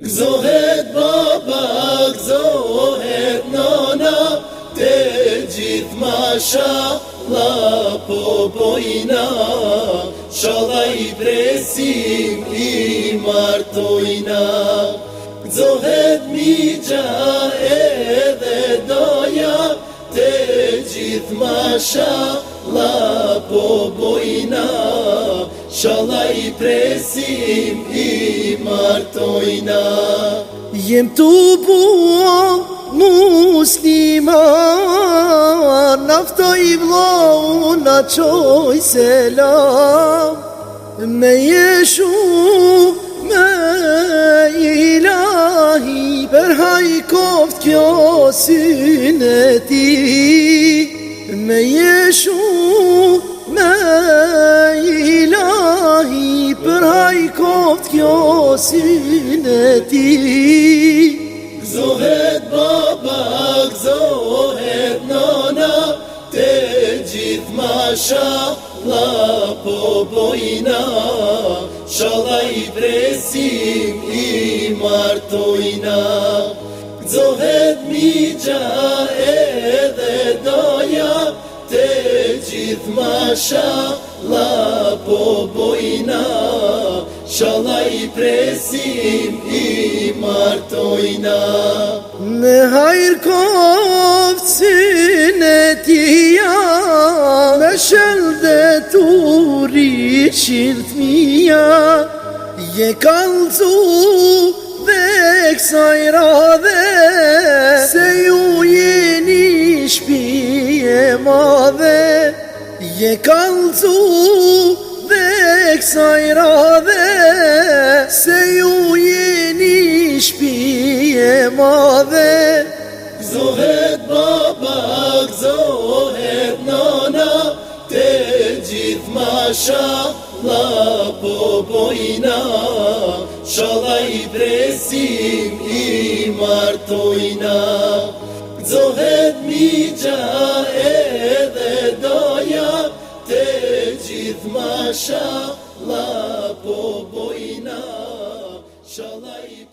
Gëzohet baba, gëzohet nona, te gjithë masha, la po bojna, po i presim i martojna. Gëzohet migja edhe doja, te gjithë masha, la po, po shalla i presim i martojna. Jem të bua muslima, naftoj i blohu na qoj selam, me jeshu me ilahi, per haj koftë kjo syneti. Me jeshu, mosin e baba, gzohet nona Te gjithë masha, la po bojna i presim i martojna Gzohet migja edhe doja Te gjithë masha, la po Çalay presim i oyna Ne hayır kopsin e ya Ne shelde turi shirt mija Je kalzu dhe kësaj radhe yeniş ju jeni shpije madhe Je kalzu kësa i radhe Se ju jeni shpije madhe Gzohet baba, gzohet nana Te gjithë masha la po bojna po Shala i presim i martojna Gzohet mi gjahe gjithë masha la po bojna, shala